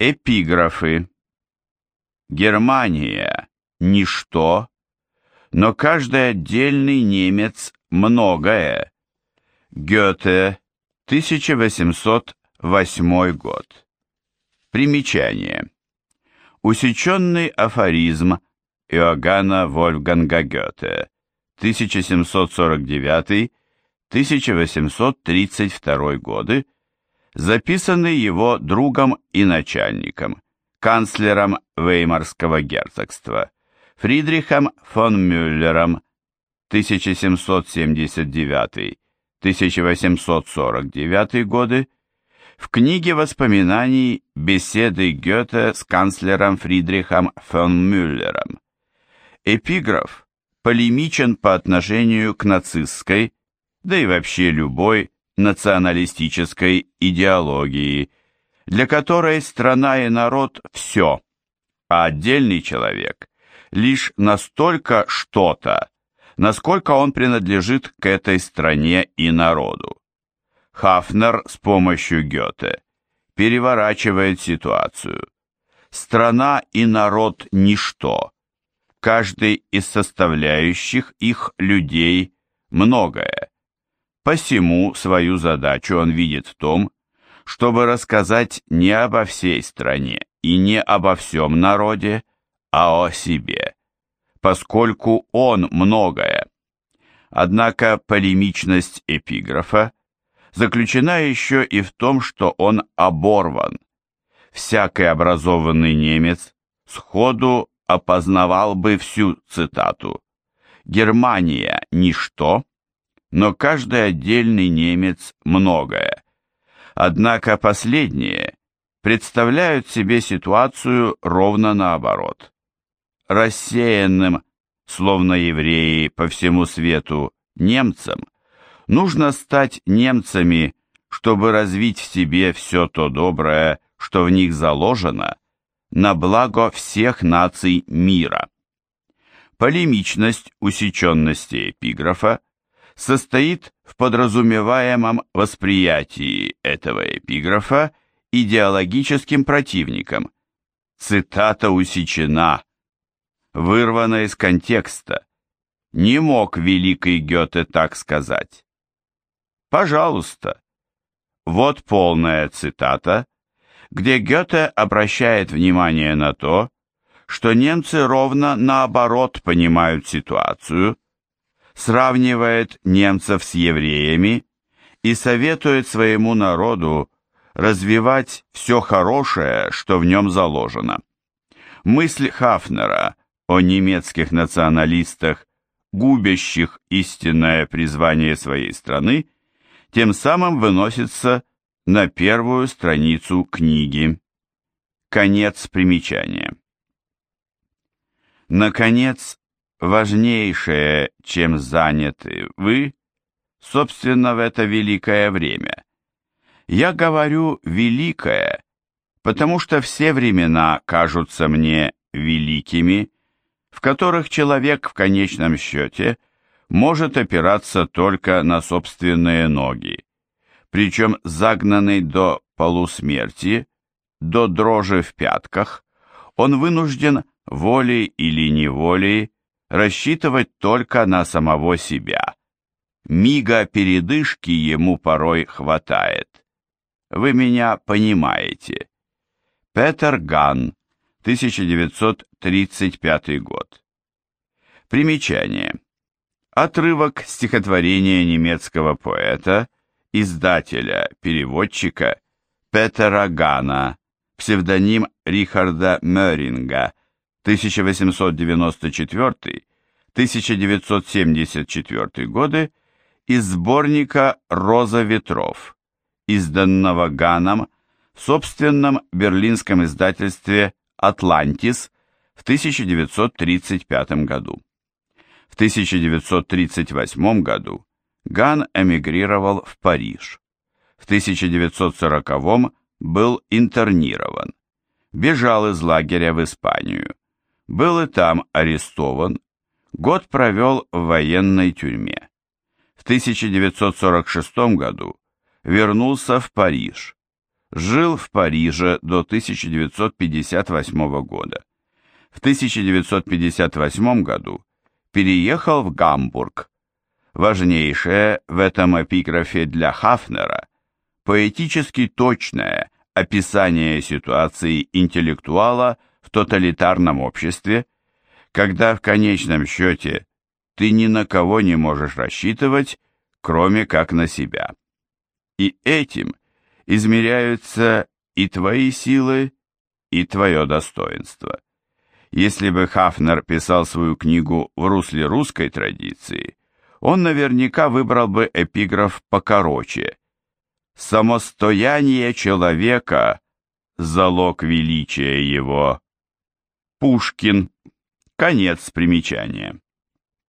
Эпиграфы. Германия – ничто, но каждый отдельный немец – многое. Гёте, 1808 год. Примечание. Усеченный афоризм Иоганна Вольфганга Гёте, 1749-1832 годы, записанный его другом и начальником, канцлером Веймарского герцогства, Фридрихом фон Мюллером 1779-1849 годы, в книге воспоминаний «Беседы Гёте с канцлером Фридрихом фон Мюллером». Эпиграф полемичен по отношению к нацистской, да и вообще любой националистической идеологии, для которой страна и народ – все, а отдельный человек – лишь настолько что-то, насколько он принадлежит к этой стране и народу. Хафнер с помощью Гёте переворачивает ситуацию. Страна и народ – ничто. Каждый из составляющих их людей – многое. Посему свою задачу он видит в том, чтобы рассказать не обо всей стране и не обо всем народе, а о себе, поскольку он многое. Однако полемичность эпиграфа заключена еще и в том, что он оборван. Всякий образованный немец сходу опознавал бы всю цитату. «Германия – ничто, но каждый отдельный немец многое. Однако последние представляют себе ситуацию ровно наоборот. Рассеянным, словно евреи по всему свету, немцам, нужно стать немцами, чтобы развить в себе все то доброе, что в них заложено, на благо всех наций мира. Полемичность усеченности эпиграфа состоит в подразумеваемом восприятии этого эпиграфа идеологическим противником. Цитата усечена, вырвана из контекста. Не мог великий Гёте так сказать. Пожалуйста. Вот полная цитата, где Гёте обращает внимание на то, что немцы ровно наоборот понимают ситуацию, сравнивает немцев с евреями и советует своему народу развивать все хорошее, что в нем заложено. Мысль Хафнера о немецких националистах, губящих истинное призвание своей страны, тем самым выносится на первую страницу книги. Конец примечания. Наконец, важнейшее, чем заняты вы, собственно, в это великое время. Я говорю «великое», потому что все времена кажутся мне великими, в которых человек в конечном счете может опираться только на собственные ноги, причем загнанный до полусмерти, до дрожи в пятках, он вынужден волей или неволей рассчитывать только на самого себя. Мига передышки ему порой хватает. Вы меня понимаете. Петер Ган, 1935 год. Примечание. Отрывок стихотворения немецкого поэта, издателя, переводчика Петера Гана, псевдоним Рихарда Мёринга, 1894-1974 годы из сборника «Роза ветров», изданного Ганом в собственном берлинском издательстве «Атлантис» в 1935 году. В 1938 году Ган эмигрировал в Париж. В 1940 был интернирован. Бежал из лагеря в Испанию был и там арестован, год провел в военной тюрьме. В 1946 году вернулся в Париж. жил в Париже до 1958 года. В 1958 году переехал в Гамбург. Важнейшее в этом эпиграфе для Хафнера поэтически точное описание ситуации интеллектуала в тоталитарном обществе, когда в конечном счете ты ни на кого не можешь рассчитывать, кроме как на себя. И этим измеряются и твои силы, и твое достоинство. Если бы Хафнер писал свою книгу в русле русской традиции, он наверняка выбрал бы эпиграф покороче. «Самостояние человека – залог величия его». Пушкин. Конец примечания.